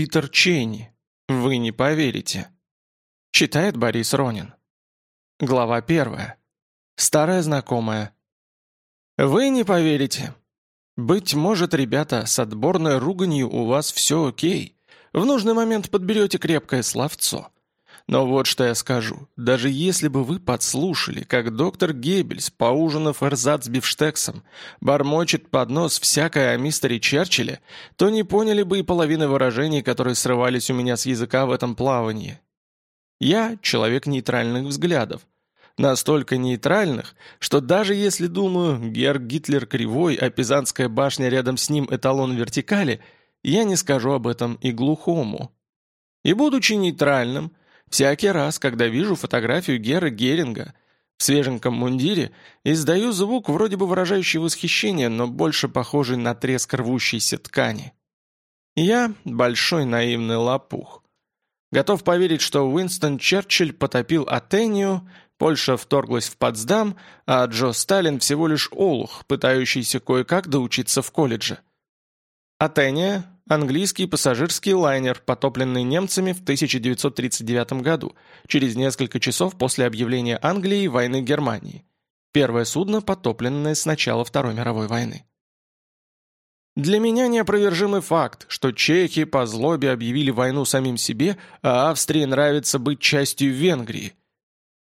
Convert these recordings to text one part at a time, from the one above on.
Питер Чейни. Вы не поверите. Читает Борис Ронин. Глава первая. Старая знакомая. Вы не поверите. Быть может, ребята, с отборной руганью у вас все окей. В нужный момент подберете крепкое словцо. Но вот что я скажу. Даже если бы вы подслушали, как доктор Геббельс, поужинав с бифштексом, бормочет под нос всякое о мистере Черчилле, то не поняли бы и половины выражений, которые срывались у меня с языка в этом плавании. Я – человек нейтральных взглядов. Настолько нейтральных, что даже если думаю, Герр Гитлер кривой, а Пизанская башня рядом с ним эталон вертикали, я не скажу об этом и глухому. И будучи нейтральным – Всякий раз, когда вижу фотографию Геры Геринга в свеженьком мундире, издаю звук, вроде бы выражающий восхищение, но больше похожий на треск рвущейся ткани. Я большой наивный лопух. Готов поверить, что Уинстон Черчилль потопил Атению, Польша вторглась в Потсдам, а Джо Сталин всего лишь олух, пытающийся кое-как доучиться в колледже. Атения, английский пассажирский лайнер, потопленный немцами в 1939 году, через несколько часов после объявления Англии войны Германии. Первое судно, потопленное с начала Второй мировой войны. Для меня неопровержимый факт, что чехи по злобе объявили войну самим себе, а Австрии нравится быть частью Венгрии,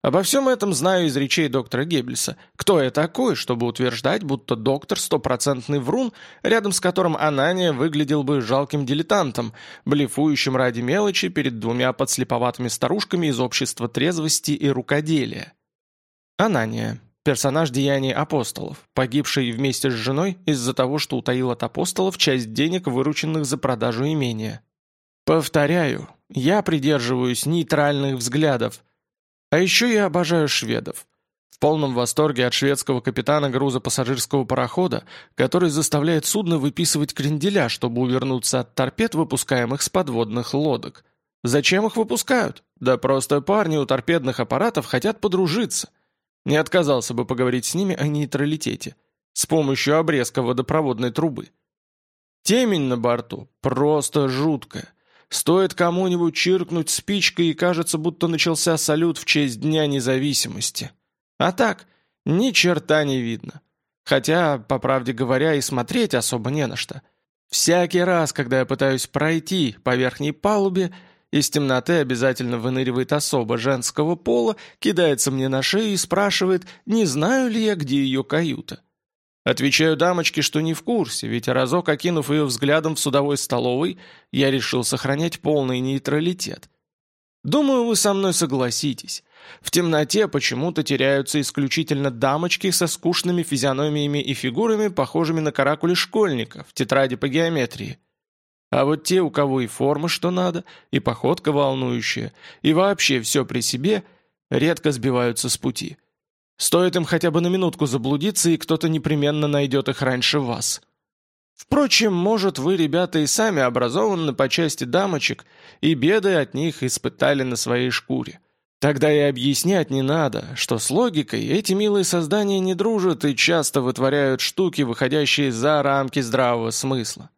Обо всем этом знаю из речей доктора Геббельса. Кто я такой, чтобы утверждать, будто доктор – стопроцентный врун, рядом с которым Анания выглядел бы жалким дилетантом, блефующим ради мелочи перед двумя подслеповатыми старушками из общества трезвости и рукоделия? Анания – персонаж деяний апостолов, погибший вместе с женой из-за того, что утаил от апостолов часть денег, вырученных за продажу имения. Повторяю, я придерживаюсь нейтральных взглядов – а еще я обожаю шведов. В полном восторге от шведского капитана груза пассажирского парохода, который заставляет судно выписывать кренделя, чтобы увернуться от торпед, выпускаемых с подводных лодок. Зачем их выпускают? Да просто парни у торпедных аппаратов хотят подружиться. Не отказался бы поговорить с ними о нейтралитете. С помощью обрезка водопроводной трубы. Темень на борту просто жуткая. Стоит кому-нибудь чиркнуть спичкой, и кажется, будто начался салют в честь Дня независимости. А так, ни черта не видно. Хотя, по правде говоря, и смотреть особо не на что. Всякий раз, когда я пытаюсь пройти по верхней палубе, из темноты обязательно выныривает особа женского пола, кидается мне на шею и спрашивает, не знаю ли я, где ее каюта. Отвечаю дамочке, что не в курсе, ведь разок окинув ее взглядом в судовой столовой, я решил сохранять полный нейтралитет. Думаю, вы со мной согласитесь. В темноте почему-то теряются исключительно дамочки со скучными физиономиями и фигурами, похожими на каракули школьника в тетради по геометрии. А вот те, у кого и форма что надо, и походка волнующая, и вообще все при себе, редко сбиваются с пути. Стоит им хотя бы на минутку заблудиться, и кто-то непременно найдет их раньше вас. Впрочем, может, вы, ребята, и сами образованы по части дамочек, и беды от них испытали на своей шкуре. Тогда и объяснять не надо, что с логикой эти милые создания не дружат и часто вытворяют штуки, выходящие за рамки здравого смысла.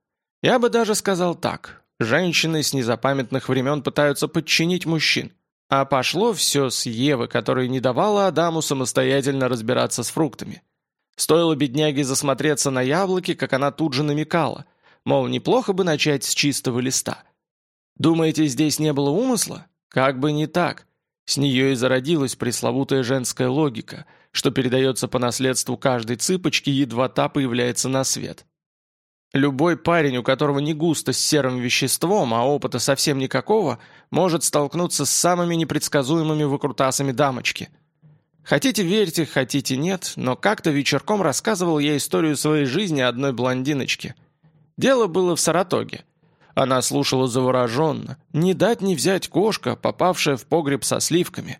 Я бы даже сказал так. Женщины с незапамятных времен пытаются подчинить мужчин. А пошло все с Евы, которая не давала Адаму самостоятельно разбираться с фруктами. Стоило бедняге засмотреться на яблоки, как она тут же намекала, мол, неплохо бы начать с чистого листа. Думаете, здесь не было умысла? Как бы не так. С нее и зародилась пресловутая женская логика, что передается по наследству каждой цыпочки, едва та появляется на свет. Любой парень, у которого не густо с серым веществом, а опыта совсем никакого, может столкнуться с самыми непредсказуемыми выкрутасами дамочки. Хотите верьте, хотите нет, но как-то вечерком рассказывал я историю своей жизни одной блондиночке. Дело было в Саратоге. Она слушала завороженно. Не дать не взять кошка, попавшая в погреб со сливками.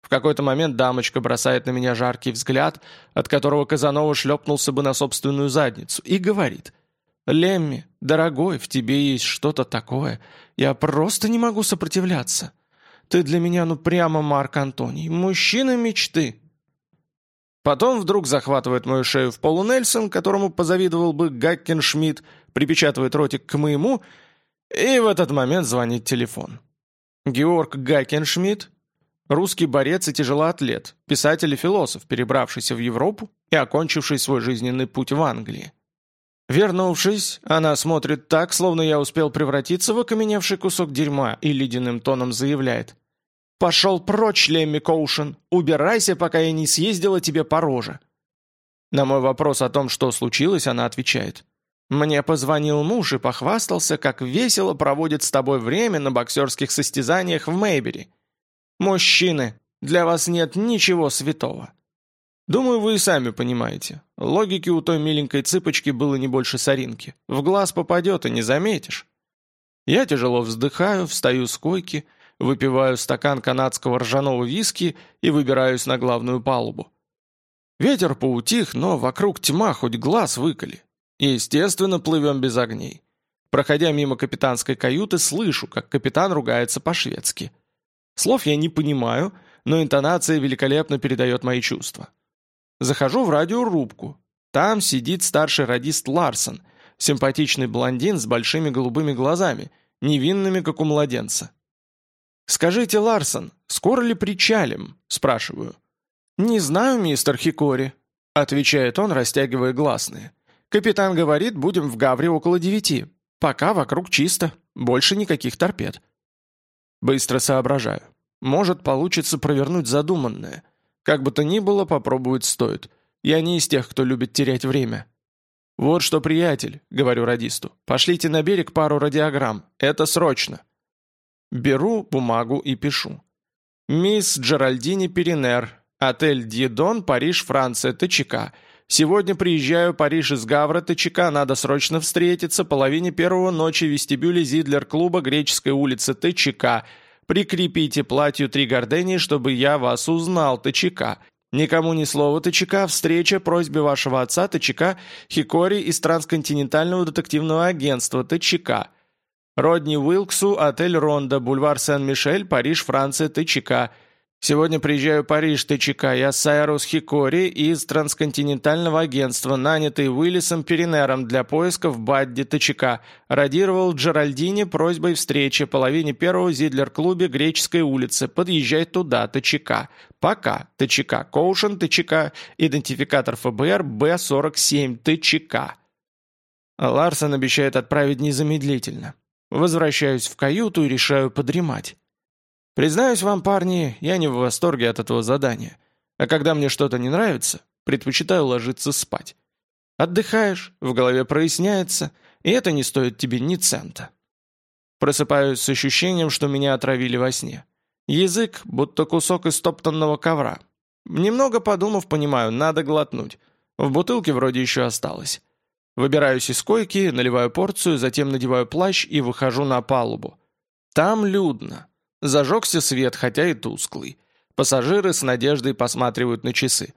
В какой-то момент дамочка бросает на меня жаркий взгляд, от которого Казанова шлепнулся бы на собственную задницу, и говорит – Лемми, дорогой, в тебе есть что-то такое. Я просто не могу сопротивляться. Ты для меня ну прямо Марк Антоний, мужчина мечты». Потом вдруг захватывает мою шею в полунельсон, которому позавидовал бы Гаккеншмидт, припечатывает ротик к моему, и в этот момент звонит телефон. Георг Гаккеншмидт, русский борец и тяжелоатлет, писатель и философ, перебравшийся в Европу и окончивший свой жизненный путь в Англии. Вернувшись, она смотрит так, словно я успел превратиться в окаменевший кусок дерьма и ледяным тоном заявляет. «Пошел прочь, Лемми Коушен! Убирайся, пока я не съездила тебе по роже!» На мой вопрос о том, что случилось, она отвечает. «Мне позвонил муж и похвастался, как весело проводит с тобой время на боксерских состязаниях в Мейбери". Мужчины, для вас нет ничего святого. Думаю, вы и сами понимаете. Логики у той миленькой цыпочки было не больше соринки. В глаз попадет и не заметишь. Я тяжело вздыхаю, встаю с койки, выпиваю стакан канадского ржаного виски и выбираюсь на главную палубу. Ветер поутих, но вокруг тьма, хоть глаз выколи. Естественно, плывем без огней. Проходя мимо капитанской каюты, слышу, как капитан ругается по-шведски. Слов я не понимаю, но интонация великолепно передает мои чувства. Захожу в радиорубку. Там сидит старший радист Ларсон, симпатичный блондин с большими голубыми глазами, невинными, как у младенца. «Скажите, Ларсон, скоро ли причалим?» – спрашиваю. «Не знаю, мистер Хикори», – отвечает он, растягивая гласные. «Капитан говорит, будем в Гавре около девяти. Пока вокруг чисто, больше никаких торпед». Быстро соображаю. Может, получится провернуть задуманное – как бы то ни было, попробовать стоит. Я не из тех, кто любит терять время. «Вот что, приятель», — говорю радисту, — «пошлите на берег пару радиограмм. Это срочно». Беру бумагу и пишу. «Мисс Джеральдини Перинер, отель Дьедон, Париж, Франция, ТЧК. Сегодня приезжаю Париж из Гавра, ТЧК, надо срочно встретиться, половине первого ночи в вестибюле Зидлер-клуба Греческой улицы ТЧК, Прикрепите платью три гордени, чтобы я вас узнал, ТЧК. Никому ни слова, ТЧК. Встреча, просьбе вашего отца, ТЧК. Хикори из трансконтинентального детективного агентства, ТЧК. Родни Уилксу, отель Ронда, бульвар Сен-Мишель, Париж, Франция, ТЧК. Сегодня приезжаю в Париж ТЧК. Я Сайрус Хикори из трансконтинентального агентства, нанятый Уиллисом Перенером для поисков Бадди ТЧК. Радировал Джеральдине просьбой встречи половине первого Зидлер-клубе Греческой улицы. Подъезжай туда, ТЧК. Пока. ТЧК. Коушен ТЧК. Идентификатор ФБР Б-47 ТЧК. Ларсон обещает отправить незамедлительно. Возвращаюсь в каюту и решаю подремать. Признаюсь вам, парни, я не в восторге от этого задания. А когда мне что-то не нравится, предпочитаю ложиться спать. Отдыхаешь, в голове проясняется, и это не стоит тебе ни цента. Просыпаюсь с ощущением, что меня отравили во сне. Язык, будто кусок истоптанного ковра. Немного подумав, понимаю, надо глотнуть. В бутылке вроде еще осталось. Выбираюсь из койки, наливаю порцию, затем надеваю плащ и выхожу на палубу. Там людно. Зажегся свет, хотя и тусклый. Пассажиры с надеждой посматривают на часы.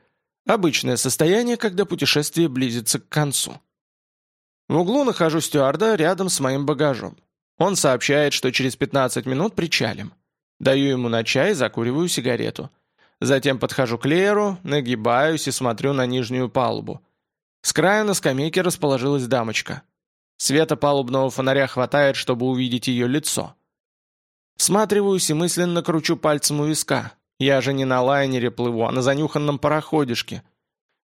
Обычное состояние, когда путешествие близится к концу. В углу нахожу стюарда рядом с моим багажом. Он сообщает, что через 15 минут причалим. Даю ему на чай, закуриваю сигарету. Затем подхожу к Леру, нагибаюсь и смотрю на нижнюю палубу. С края на скамейке расположилась дамочка. Света палубного фонаря хватает, чтобы увидеть ее лицо. Сматриваюсь и мысленно кручу пальцем у виска. Я же не на лайнере плыву, а на занюханном пароходишке.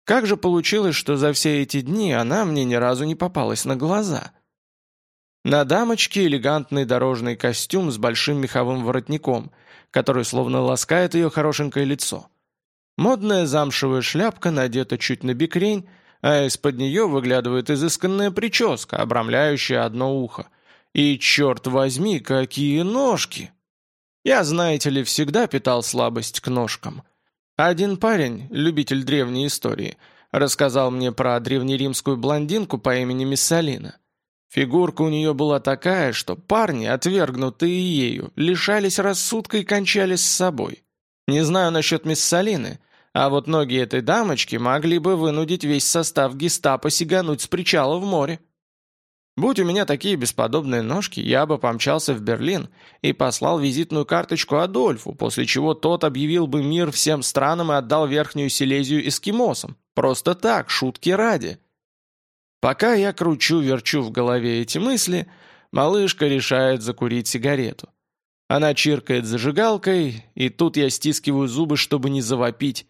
Как же получилось, что за все эти дни она мне ни разу не попалась на глаза? На дамочке элегантный дорожный костюм с большим меховым воротником, который словно ласкает ее хорошенькое лицо. Модная замшевая шляпка надета чуть на бикрень, а из-под нее выглядывает изысканная прическа, обрамляющая одно ухо – и, черт возьми, какие ножки! Я, знаете ли, всегда питал слабость к ножкам. Один парень, любитель древней истории, рассказал мне про древнеримскую блондинку по имени Миссалина. Фигурка у нее была такая, что парни, отвергнутые ею, лишались рассудка и кончали с собой. Не знаю насчет Миссалины, а вот ноги этой дамочки могли бы вынудить весь состав гестапо сигануть с причала в море. Будь у меня такие бесподобные ножки, я бы помчался в Берлин и послал визитную карточку Адольфу, после чего тот объявил бы мир всем странам и отдал Верхнюю Силезию эскимосам. Просто так, шутки ради. Пока я кручу-верчу в голове эти мысли, малышка решает закурить сигарету. Она чиркает зажигалкой, и тут я стискиваю зубы, чтобы не завопить.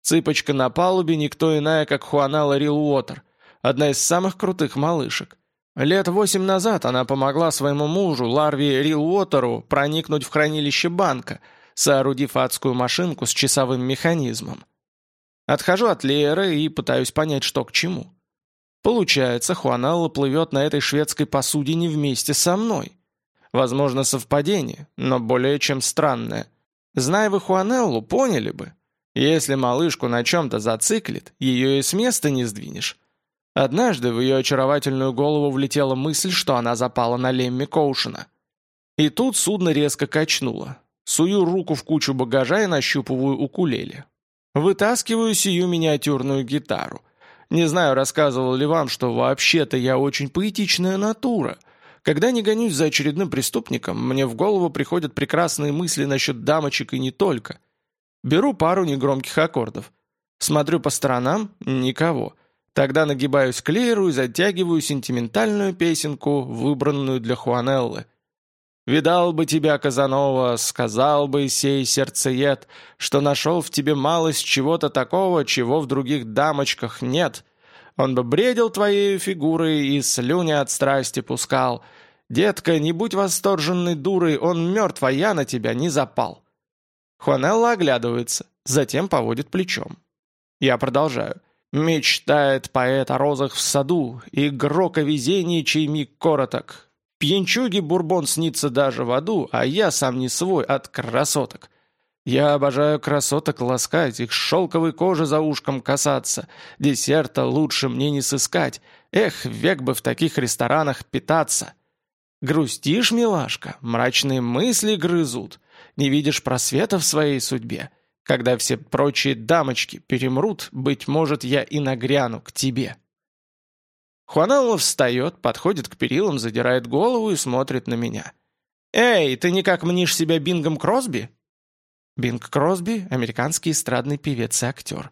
Цыпочка на палубе никто иная, как Хуана Ларил Уотер, одна из самых крутых малышек. Лет восемь назад она помогла своему мужу, Ларви Рилуотеру, проникнуть в хранилище банка, соорудив адскую машинку с часовым механизмом. Отхожу от Леры и пытаюсь понять, что к чему. Получается, Хуаналла плывет на этой шведской посудине вместе со мной. Возможно, совпадение, но более чем странное. Зная вы Хуанеллу, поняли бы. Если малышку на чем-то зациклит, ее и с места не сдвинешь. Однажды в ее очаровательную голову влетела мысль, что она запала на Лемми Коушена. И тут судно резко качнуло. Сую руку в кучу багажа и нащупываю укулеле. Вытаскиваю сию миниатюрную гитару. Не знаю, рассказывал ли вам, что вообще-то я очень поэтичная натура. Когда не гонюсь за очередным преступником, мне в голову приходят прекрасные мысли насчет дамочек и не только. Беру пару негромких аккордов. Смотрю по сторонам – никого – Тогда нагибаюсь к Лейру и затягиваю сентиментальную песенку, выбранную для Хуанеллы. «Видал бы тебя, Казанова, сказал бы сей сердцеед, что нашел в тебе малость чего-то такого, чего в других дамочках нет. Он бы бредил твоей фигурой и слюни от страсти пускал. Детка, не будь восторженной дурой, он мертв, а я на тебя не запал». Хуанелла оглядывается, затем поводит плечом. Я продолжаю. Мечтает поэт о розах в саду, игрок о везении, чей миг короток. Пьянчуге бурбон снится даже в аду, а я сам не свой от красоток. Я обожаю красоток ласкать, их шелковой кожи за ушком касаться. Десерта лучше мне не сыскать. Эх, век бы в таких ресторанах питаться. Грустишь, милашка, мрачные мысли грызут. Не видишь просвета в своей судьбе. Когда все прочие дамочки перемрут, быть может, я и нагряну к тебе». Хуаналла встает, подходит к перилам, задирает голову и смотрит на меня. «Эй, ты никак мнишь себя Бингом Кросби?» Бинг Кросби — американский эстрадный певец и актер.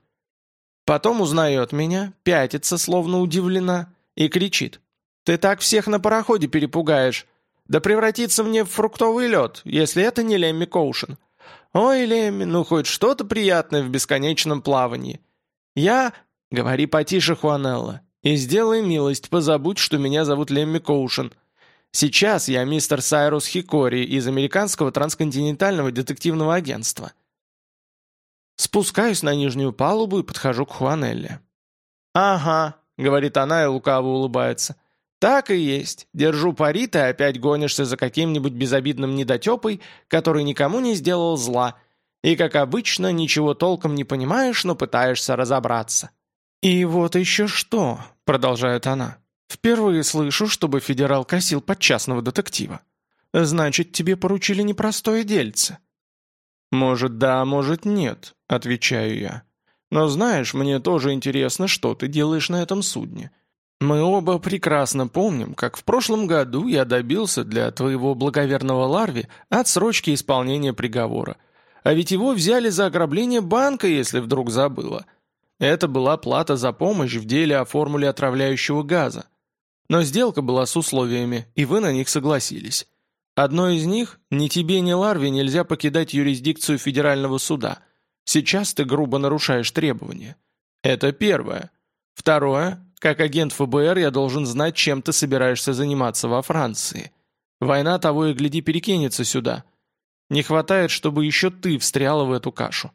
Потом узнает меня, пятится, словно удивлена, и кричит. «Ты так всех на пароходе перепугаешь! Да превратится мне в фруктовый лед, если это не Лемми Коушен!» «Ой, Лемми, ну хоть что-то приятное в бесконечном плавании. Я...» «Говори потише, Хуанелла, и сделай милость, позабудь, что меня зовут Лемми Коушен. Сейчас я мистер Сайрус Хикори из американского трансконтинентального детективного агентства». Спускаюсь на нижнюю палубу и подхожу к Хуанелле. «Ага», — говорит она и лукаво улыбается. Так и есть. Держу пари, ты опять гонишься за каким-нибудь безобидным недотепой, который никому не сделал зла. И, как обычно, ничего толком не понимаешь, но пытаешься разобраться. «И вот еще что», — продолжает она. «Впервые слышу, чтобы федерал косил под частного детектива. Значит, тебе поручили непростое дельце». «Может, да, может, нет», — отвечаю я. «Но знаешь, мне тоже интересно, что ты делаешь на этом судне. Мы оба прекрасно помним, как в прошлом году я добился для твоего благоверного Ларви отсрочки исполнения приговора. А ведь его взяли за ограбление банка, если вдруг забыла. Это была плата за помощь в деле о формуле отравляющего газа. Но сделка была с условиями, и вы на них согласились. Одно из них – ни тебе, ни Ларви нельзя покидать юрисдикцию федерального суда. Сейчас ты грубо нарушаешь требования. Это первое. Второе как агент ФБР я должен знать, чем ты собираешься заниматься во Франции. Война того и гляди перекинется сюда. Не хватает, чтобы еще ты встряла в эту кашу.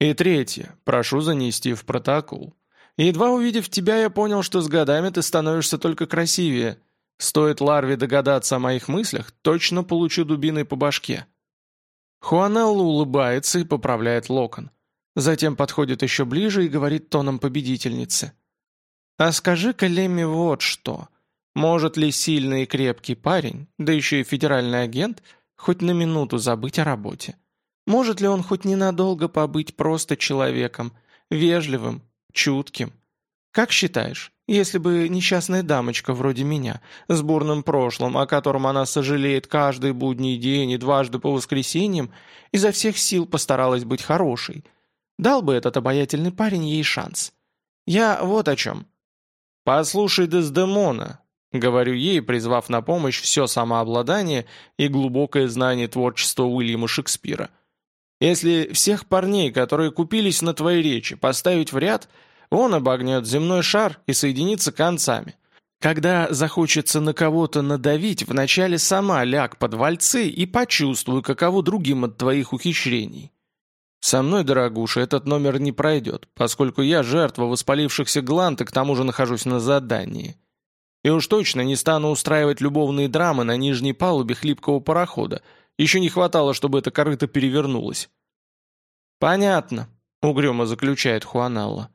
И третье, прошу занести в протокол. Едва увидев тебя, я понял, что с годами ты становишься только красивее. Стоит Ларве догадаться о моих мыслях, точно получу дубиной по башке». Хуанелла улыбается и поправляет локон. Затем подходит еще ближе и говорит тоном победительницы – а скажи-ка, Лемми, вот что. Может ли сильный и крепкий парень, да еще и федеральный агент, хоть на минуту забыть о работе? Может ли он хоть ненадолго побыть просто человеком, вежливым, чутким? Как считаешь, если бы несчастная дамочка вроде меня, с бурным прошлым, о котором она сожалеет каждый будний день и дважды по воскресеньям, изо всех сил постаралась быть хорошей, дал бы этот обаятельный парень ей шанс? Я вот о чем. «Послушай Дездемона», — говорю ей, призвав на помощь все самообладание и глубокое знание творчества Уильяма Шекспира. «Если всех парней, которые купились на твои речи, поставить в ряд, он обогнет земной шар и соединится концами. Когда захочется на кого-то надавить, вначале сама ляг под вальцы и почувствуй, каково другим от твоих ухищрений. «Со мной, дорогуша, этот номер не пройдет, поскольку я жертва воспалившихся гланд и к тому же нахожусь на задании. И уж точно не стану устраивать любовные драмы на нижней палубе хлипкого парохода. Еще не хватало, чтобы эта корыто перевернулась. «Понятно», — угрюмо заключает Хуаналла.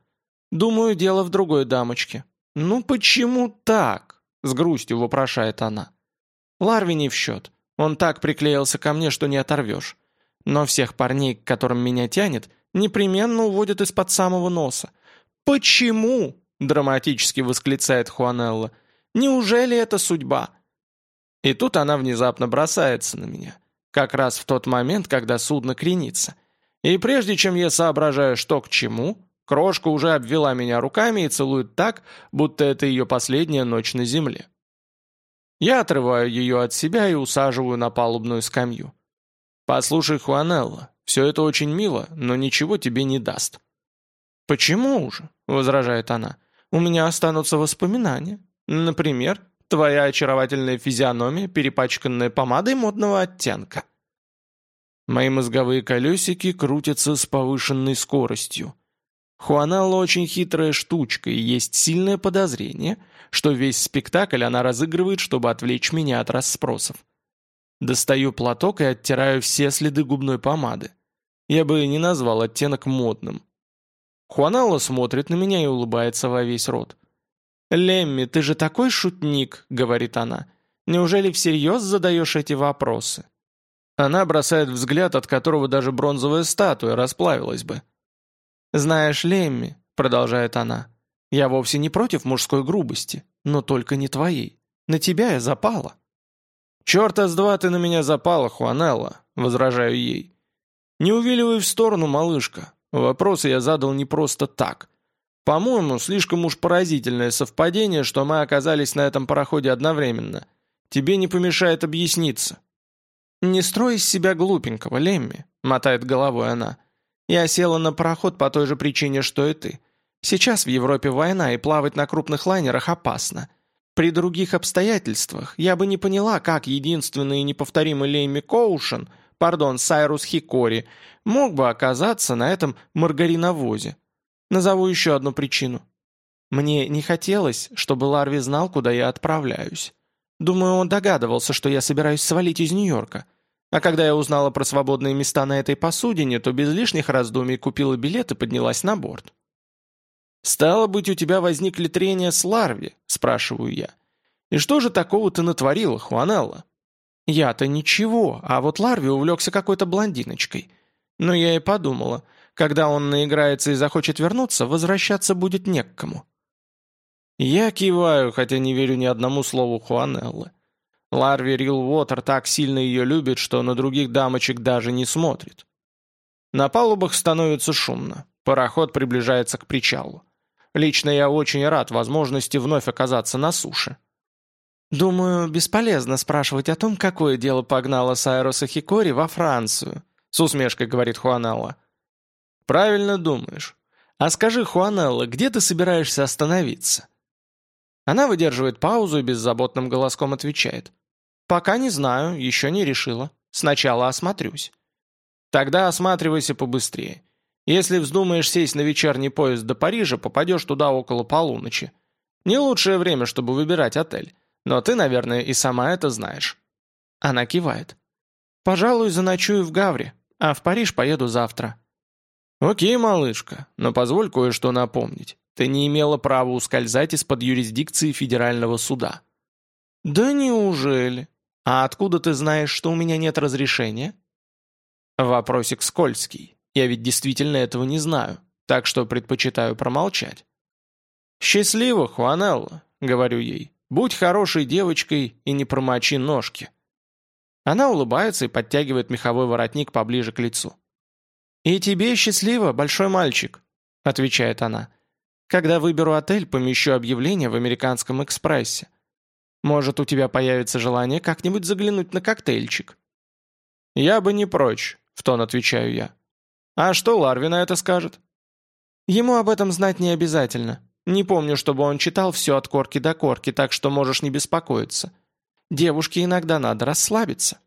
«Думаю, дело в другой дамочке». «Ну почему так?» — с грустью вопрошает она. «Ларви не в счет. Он так приклеился ко мне, что не оторвешь. Но всех парней, к которым меня тянет, непременно уводят из-под самого носа. «Почему?» — драматически восклицает Хуанелла. «Неужели это судьба?» И тут она внезапно бросается на меня. Как раз в тот момент, когда судно кренится. И прежде чем я соображаю, что к чему, крошка уже обвела меня руками и целует так, будто это ее последняя ночь на земле. Я отрываю ее от себя и усаживаю на палубную скамью. «Послушай, Хуанелла, все это очень мило, но ничего тебе не даст». «Почему уже? — возражает она. «У меня останутся воспоминания. Например, твоя очаровательная физиономия, перепачканная помадой модного оттенка». Мои мозговые колесики крутятся с повышенной скоростью. Хуанелла очень хитрая штучка, и есть сильное подозрение, что весь спектакль она разыгрывает, чтобы отвлечь меня от расспросов. Достаю платок и оттираю все следы губной помады. Я бы не назвал оттенок модным. Хуанелло смотрит на меня и улыбается во весь рот. «Лемми, ты же такой шутник», — говорит она. «Неужели всерьез задаешь эти вопросы?» Она бросает взгляд, от которого даже бронзовая статуя расплавилась бы. «Знаешь, Лемми», — продолжает она, — «я вовсе не против мужской грубости, но только не твоей. На тебя я запала». «Черта с два ты на меня запала, Хуанелла», — возражаю ей. «Не увиливай в сторону, малышка. Вопросы я задал не просто так. По-моему, слишком уж поразительное совпадение, что мы оказались на этом пароходе одновременно. Тебе не помешает объясниться». «Не строй из себя глупенького, Лемми», — мотает головой она. «Я села на пароход по той же причине, что и ты. Сейчас в Европе война, и плавать на крупных лайнерах опасно. При других обстоятельствах я бы не поняла, как единственный и неповторимый Лейми Коушен, пардон, Сайрус Хикори, мог бы оказаться на этом маргариновозе. Назову еще одну причину. Мне не хотелось, чтобы Ларви знал, куда я отправляюсь. Думаю, он догадывался, что я собираюсь свалить из Нью-Йорка. А когда я узнала про свободные места на этой посудине, то без лишних раздумий купила билет и поднялась на борт. «Стало быть, у тебя возникли трения с Ларви?» – спрашиваю я. «И что же такого ты натворила, Хуанелла?» «Я-то ничего, а вот Ларви увлекся какой-то блондиночкой. Но я и подумала, когда он наиграется и захочет вернуться, возвращаться будет не к кому». Я киваю, хотя не верю ни одному слову Хуанеллы. Ларви Рил Уотер так сильно ее любит, что на других дамочек даже не смотрит. На палубах становится шумно. Пароход приближается к причалу. Лично я очень рад возможности вновь оказаться на суше. Думаю, бесполезно спрашивать о том, какое дело погнало Сайроса Хикори во Францию, с усмешкой говорит Хуанелла. Правильно думаешь. А скажи, Хуанелла, где ты собираешься остановиться? Она выдерживает паузу и беззаботным голоском отвечает. «Пока не знаю, еще не решила. Сначала осмотрюсь». «Тогда осматривайся побыстрее. Если вздумаешь сесть на вечерний поезд до Парижа, попадешь туда около полуночи. Не лучшее время, чтобы выбирать отель. Но ты, наверное, и сама это знаешь». Она кивает. «Пожалуй, заночую в Гавре, а в Париж поеду завтра». «Окей, малышка, но позволь кое-что напомнить. Ты не имела права ускользать из-под юрисдикции федерального суда». «Да неужели? А откуда ты знаешь, что у меня нет разрешения?» Вопросик скользкий. Я ведь действительно этого не знаю, так что предпочитаю промолчать. «Счастливо, Хуанелла», — говорю ей. «Будь хорошей девочкой и не промочи ножки». Она улыбается и подтягивает меховой воротник поближе к лицу. «И тебе счастливо, большой мальчик», — отвечает она. «Когда выберу отель, помещу объявление в «Американском экспрессе». Может, у тебя появится желание как-нибудь заглянуть на коктейльчик». «Я бы не прочь», — в тон отвечаю я. А что Ларвина это скажет? Ему об этом знать не обязательно. Не помню, чтобы он читал все от корки до корки, так что можешь не беспокоиться. Девушке иногда надо расслабиться.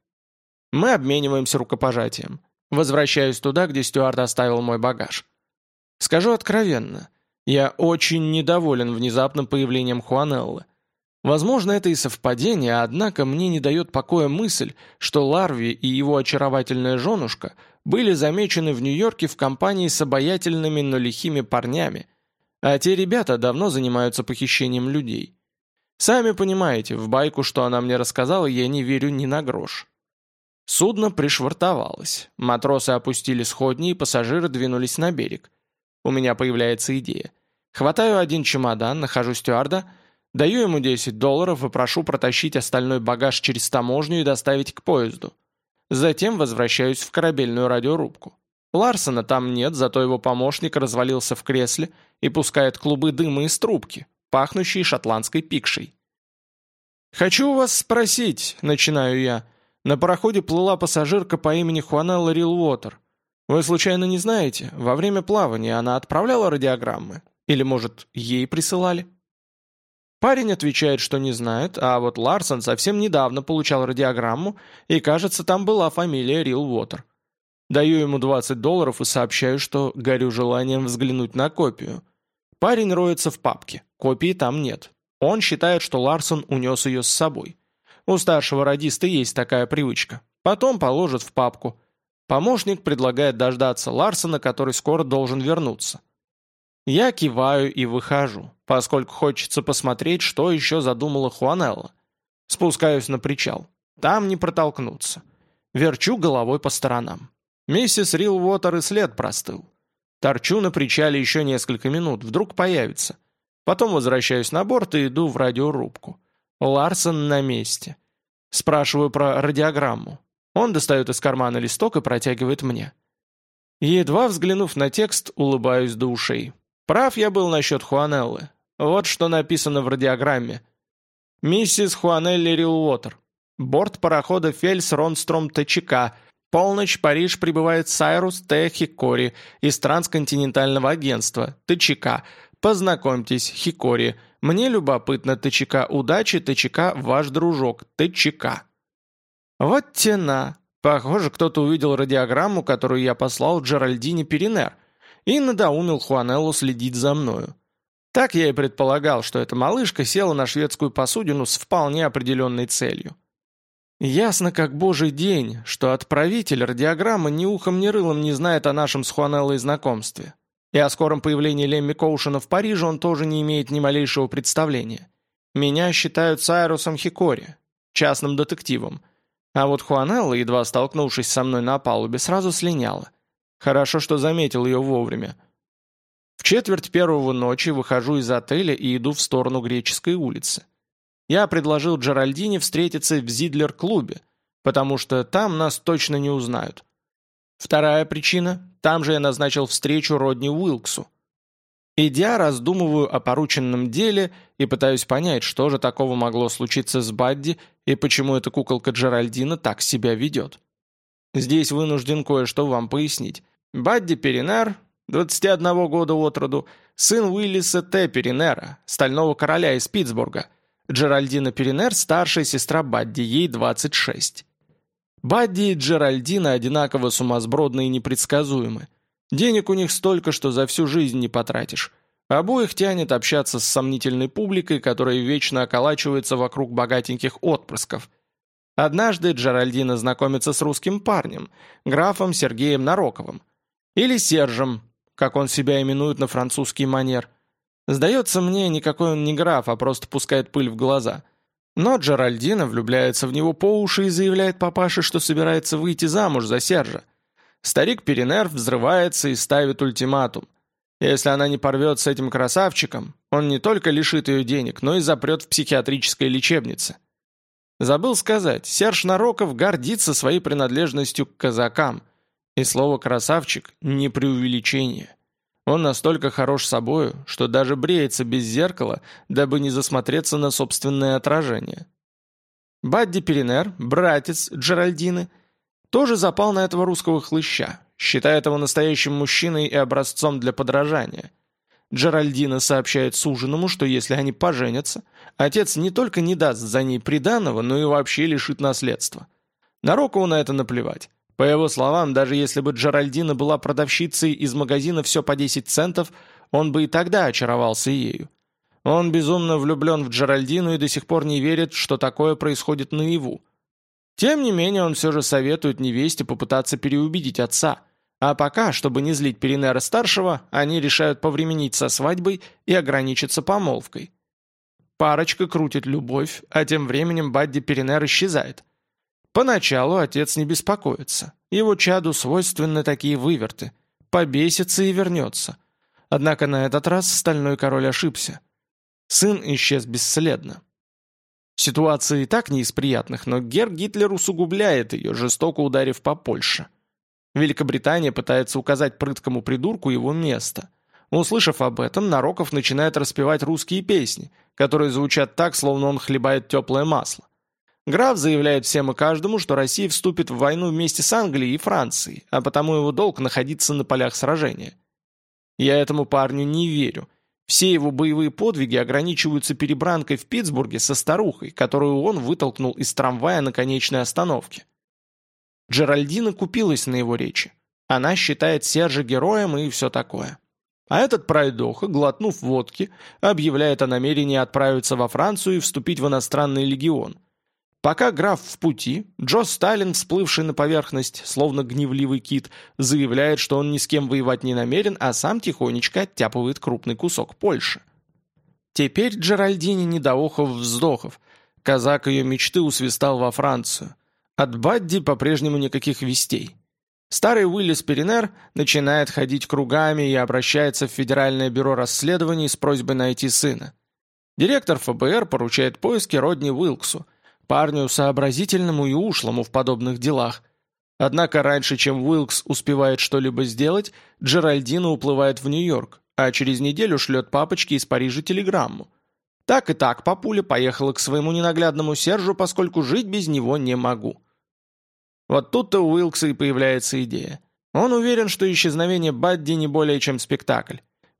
Мы обмениваемся рукопожатием. Возвращаюсь туда, где Стюарт оставил мой багаж. Скажу откровенно, я очень недоволен внезапным появлением Хуанеллы. Возможно, это и совпадение, однако мне не дает покоя мысль, что Ларви и его очаровательная женушка – были замечены в Нью-Йорке в компании с обаятельными, но лихими парнями, а те ребята давно занимаются похищением людей. Сами понимаете, в байку, что она мне рассказала, я не верю ни на грош. Судно пришвартовалось, матросы опустили сходни и пассажиры двинулись на берег. У меня появляется идея. Хватаю один чемодан, нахожу стюарда, даю ему 10 долларов и прошу протащить остальной багаж через таможню и доставить к поезду. Затем возвращаюсь в корабельную радиорубку. Ларсона там нет, зато его помощник развалился в кресле и пускает клубы дыма из трубки, пахнущие шотландской пикшей. «Хочу у вас спросить», — начинаю я. На пароходе плыла пассажирка по имени Хуанелла Рилуотер. Вы случайно не знаете, во время плавания она отправляла радиограммы? Или, может, ей присылали? Парень отвечает, что не знает, а вот Ларсон совсем недавно получал радиограмму, и, кажется, там была фамилия Рил Уотер. Даю ему 20 долларов и сообщаю, что горю желанием взглянуть на копию. Парень роется в папке, копии там нет. Он считает, что Ларсон унес ее с собой. У старшего радиста есть такая привычка. Потом положит в папку. Помощник предлагает дождаться Ларсона, который скоро должен вернуться. Я киваю и выхожу, поскольку хочется посмотреть, что еще задумала Хуанелла. Спускаюсь на причал. Там не протолкнуться. Верчу головой по сторонам. Миссис Рилвотер и след простыл. Торчу на причале еще несколько минут, вдруг появится. Потом возвращаюсь на борт и иду в радиорубку. Ларсон на месте. Спрашиваю про радиограмму. Он достает из кармана листок и протягивает мне. Едва взглянув на текст, улыбаюсь до ушей. Прав я был насчет Хуанеллы. Вот что написано в радиограмме. «Миссис Хуанелли Рилуотер. Борт парохода «Фельс Ронстром ТЧК», полночь Париж прибывает Сайрус Т. Хикори из трансконтинентального агентства ТЧК. Познакомьтесь, Хикори. Мне любопытно ТЧК удачи, ТЧК ваш дружок, ТЧК. Вот тена. Похоже, кто-то увидел радиограмму, которую я послал Джеральдине Перинер и надоумил Хуанеллу следить за мною. Так я и предполагал, что эта малышка села на шведскую посудину с вполне определенной целью. Ясно как божий день, что отправитель радиограммы ни ухом ни рылом не знает о нашем с Хуанеллой знакомстве. И о скором появлении Лемми Коушена в Париже он тоже не имеет ни малейшего представления. Меня считают Сайрусом Хикори, частным детективом. А вот Хуанелла, едва столкнувшись со мной на палубе, сразу слиняла – Хорошо, что заметил ее вовремя. В четверть первого ночи выхожу из отеля и иду в сторону Греческой улицы. Я предложил Джеральдине встретиться в Зидлер-клубе, потому что там нас точно не узнают. Вторая причина – там же я назначил встречу Родни Уилксу. Идя, раздумываю о порученном деле и пытаюсь понять, что же такого могло случиться с Бадди и почему эта куколка Джеральдина так себя ведет. Здесь вынужден кое-что вам пояснить. Бадди Перинер, 21 года от роду, сын Уиллиса Т. Перинера, стального короля из Питтсбурга. Джеральдина Перинер – старшая сестра Бадди, ей 26. Бадди и Джеральдина одинаково сумасбродны и непредсказуемы. Денег у них столько, что за всю жизнь не потратишь. Обоих тянет общаться с сомнительной публикой, которая вечно околачивается вокруг богатеньких отпрысков. Однажды Джеральдина знакомится с русским парнем, графом Сергеем Нароковым – или Сержем, как он себя именует на французский манер. Сдается мне, никакой он не граф, а просто пускает пыль в глаза. Но Джеральдина влюбляется в него по уши и заявляет папаше, что собирается выйти замуж за Сержа. Старик Перенер взрывается и ставит ультиматум. Если она не порвет с этим красавчиком, он не только лишит ее денег, но и запрет в психиатрической лечебнице. Забыл сказать, Серж Нароков гордится своей принадлежностью к казакам – и слово «красавчик» — не преувеличение. Он настолько хорош собою, что даже бреется без зеркала, дабы не засмотреться на собственное отражение. Бадди Перинер, братец Джеральдины, тоже запал на этого русского хлыща, считает его настоящим мужчиной и образцом для подражания. Джеральдина сообщает суженому, что если они поженятся, отец не только не даст за ней приданого, но и вообще лишит наследства. Нарокову на это наплевать. По его словам, даже если бы Джеральдина была продавщицей из магазина «Все по 10 центов», он бы и тогда очаровался ею. Он безумно влюблен в Джеральдину и до сих пор не верит, что такое происходит наяву. Тем не менее, он все же советует невесте попытаться переубедить отца. А пока, чтобы не злить Перинера-старшего, они решают повременить со свадьбой и ограничиться помолвкой. Парочка крутит любовь, а тем временем Бадди Перинер исчезает – Поначалу отец не беспокоится. Его чаду свойственны такие выверты. Побесится и вернется. Однако на этот раз стальной король ошибся. Сын исчез бесследно. Ситуация и так не из приятных, но Гер Гитлер усугубляет ее, жестоко ударив по Польше. Великобритания пытается указать прыткому придурку его место. Услышав об этом, Нароков начинает распевать русские песни, которые звучат так, словно он хлебает теплое масло. Граф заявляет всем и каждому, что Россия вступит в войну вместе с Англией и Францией, а потому его долг находиться на полях сражения. Я этому парню не верю. Все его боевые подвиги ограничиваются перебранкой в Питтсбурге со старухой, которую он вытолкнул из трамвая на конечной остановке. Джеральдина купилась на его речи. Она считает Сержа героем и все такое. А этот пройдоха, глотнув водки, объявляет о намерении отправиться во Францию и вступить в иностранный легион – Пока граф в пути, Джо Сталин, всплывший на поверхность, словно гневливый кит, заявляет, что он ни с кем воевать не намерен, а сам тихонечко оттяпывает крупный кусок Польши. Теперь Джеральдини не до охов вздохов. Казак ее мечты усвистал во Францию. От Бадди по-прежнему никаких вестей. Старый Уиллис Перенер начинает ходить кругами и обращается в Федеральное бюро расследований с просьбой найти сына. Директор ФБР поручает поиски Родни Уилксу, парню сообразительному и ушлому в подобных делах. Однако раньше, чем Уилкс успевает что-либо сделать, Джеральдина уплывает в Нью-Йорк, а через неделю шлет папочке из Парижа телеграмму. Так и так папуля поехала к своему ненаглядному Сержу, поскольку жить без него не могу. Вот тут-то у Уилкса и появляется идея. Он уверен, что исчезновение Бадди не более чем спектакль.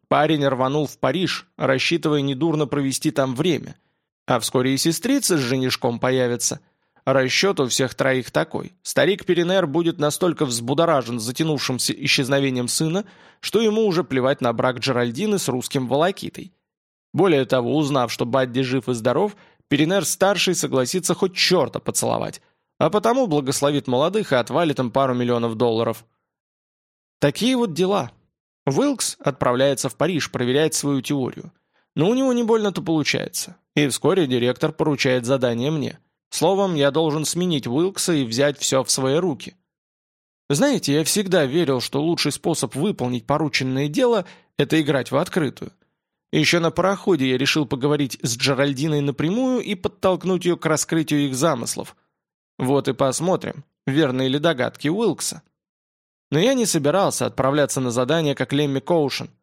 Парень рванул в Париж, рассчитывая недурно провести там время – а вскоре и сестрица с женишком появится. Расчет у всех троих такой. Старик Перенер будет настолько взбудоражен затянувшимся исчезновением сына, что ему уже плевать на брак Джеральдины с русским волокитой. Более того, узнав, что Бадди жив и здоров, Перенер-старший согласится хоть черта поцеловать, а потому благословит молодых и отвалит им пару миллионов долларов. Такие вот дела. Уилкс отправляется в Париж проверять свою теорию. Но у него не больно-то получается. И вскоре директор поручает задание мне. Словом, я должен сменить Уилкса и взять все в свои руки. Знаете, я всегда верил, что лучший способ выполнить порученное дело – это играть в открытую. Еще на пароходе я решил поговорить с Джеральдиной напрямую и подтолкнуть ее к раскрытию их замыслов. Вот и посмотрим, верны ли догадки Уилкса. Но я не собирался отправляться на задание как Лемми Коушен –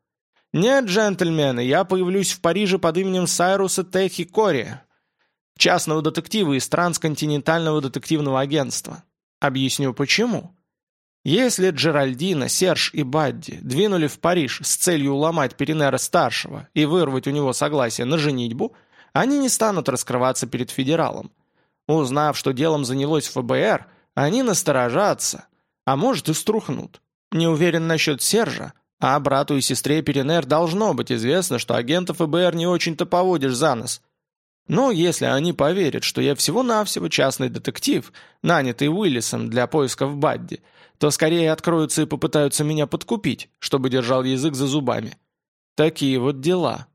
«Нет, джентльмены, я появлюсь в Париже под именем Сайруса Техи Кори, частного детектива из трансконтинентального детективного агентства. Объясню почему. Если Джеральдина, Серж и Бадди двинули в Париж с целью уломать Перенера-старшего и вырвать у него согласие на женитьбу, они не станут раскрываться перед федералом. Узнав, что делом занялось ФБР, они насторожатся, а может и струхнут. Не уверен насчет Сержа, а брату и сестре Перенер должно быть известно, что агентов ФБР не очень-то поводишь за нос. Но если они поверят, что я всего-навсего частный детектив, нанятый Уиллисом для поиска в Бадди, то скорее откроются и попытаются меня подкупить, чтобы держал язык за зубами. Такие вот дела.